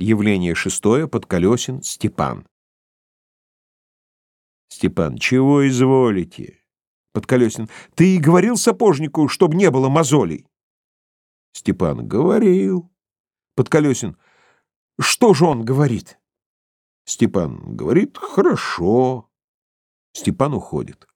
Явление шестое. Подколесин. Степан. Степан. Чего изволите? Подколесин. Ты и говорил сапожнику, чтобы не было мозолей. Степан. Говорил. Подколесин. Что же он говорит? Степан. Говорит, хорошо. Степан уходит.